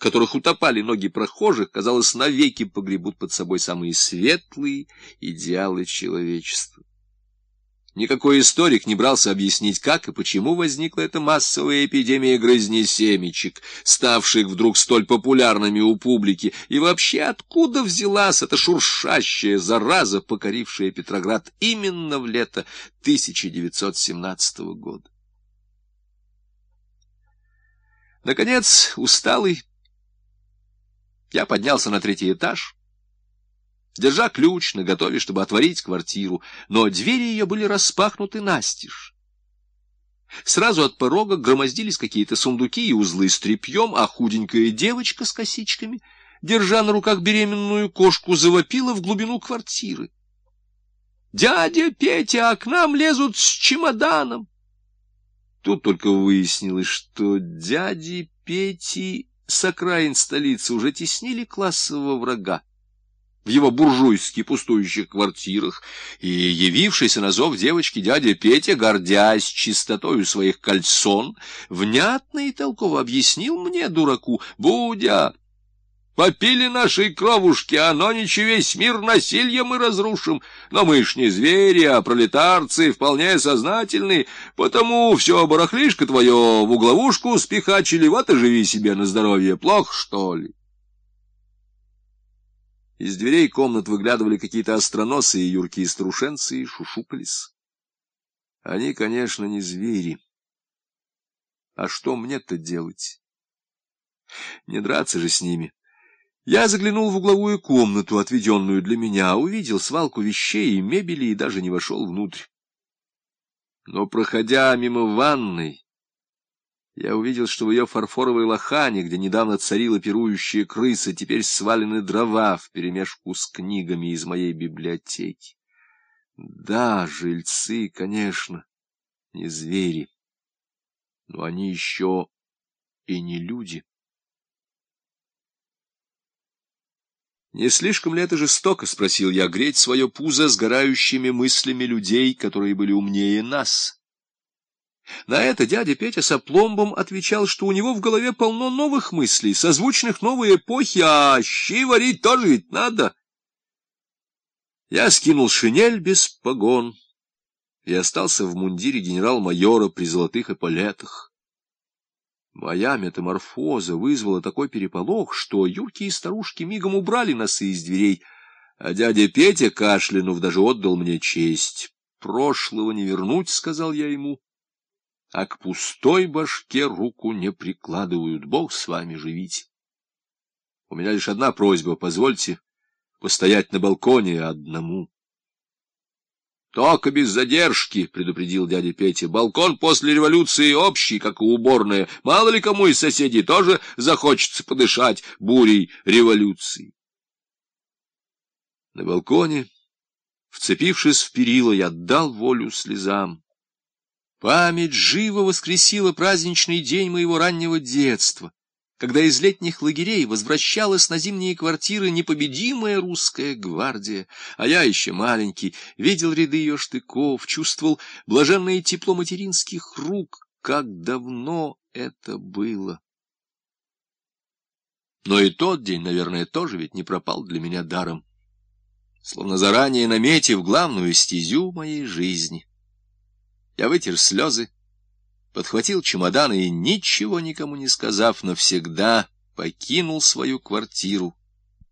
которых утопали ноги прохожих, казалось, навеки погребут под собой самые светлые идеалы человечества. Никакой историк не брался объяснить, как и почему возникла эта массовая эпидемия грызни семечек, ставших вдруг столь популярными у публики, и вообще откуда взялась эта шуршащая зараза, покорившая Петроград именно в лето 1917 года. Наконец, усталый, я поднялся на третий этаж, держа ключ наготове, чтобы отворить квартиру, но двери ее были распахнуты настежь. Сразу от порога громоздились какие-то сундуки и узлы с тряпьем, а худенькая девочка с косичками, держа на руках беременную кошку, завопила в глубину квартиры. «Дядя Петя, а к нам лезут с чемоданом!» Тут только выяснилось, что дяди Пети с окраин столицы уже теснили классового врага в его буржуйски пустующих квартирах, и явившийся на зов девочки дядя Петя, гордясь чистотою своих кальсон, внятно и толково объяснил мне, дураку, «Будя, попили нашей кровушки, а но ничего весь мир насильем мы разрушим, но мы ж не звери, а пролетарцы, вполне сознательные, потому все барахлишко твое в угловушку спихачили, вот и живи себе на здоровье, плохо, что ли?» Из дверей комнат выглядывали какие-то остроносы и юркие струшенцы и шушукались. Они, конечно, не звери. А что мне-то делать? Не драться же с ними. Я заглянул в угловую комнату, отведенную для меня, увидел свалку вещей и мебели и даже не вошел внутрь. Но, проходя мимо ванной, я увидел, что в ее фарфоровой лохане, где недавно царила пирующая крыса, теперь свалены дрова вперемешку с книгами из моей библиотеки. Да, жильцы, конечно, не звери, но они еще и не люди. «Не слишком ли это жестоко?» — спросил я, — греть свое пузо сгорающими мыслями людей, которые были умнее нас. На это дядя Петя с опломбом отвечал, что у него в голове полно новых мыслей, созвучных новой эпохи, а щи варить тоже ведь надо. Я скинул шинель без погон и остался в мундире генерал-майора при золотых эполетах. Моя метаморфоза вызвала такой переполох, что юрки и старушки мигом убрали носы из дверей, а дядя Петя, кашлянув, даже отдал мне честь. «Прошлого не вернуть», — сказал я ему а к пустой башке руку не прикладывают. Бог с вами живите. У меня лишь одна просьба, позвольте постоять на балконе одному. — Только без задержки, — предупредил дядя Петя. — Балкон после революции общий, как и уборная. Мало ли кому из соседей тоже захочется подышать бурей революции. На балконе, вцепившись в перила, я дал волю слезам. Память живо воскресила праздничный день моего раннего детства, когда из летних лагерей возвращалась на зимние квартиры непобедимая русская гвардия, а я еще маленький, видел ряды ее штыков, чувствовал блаженное тепло материнских рук. Как давно это было! Но и тот день, наверное, тоже ведь не пропал для меня даром, словно заранее наметив главную стезю моей жизни. Я вытер слезы, подхватил чемодан и, ничего никому не сказав, навсегда покинул свою квартиру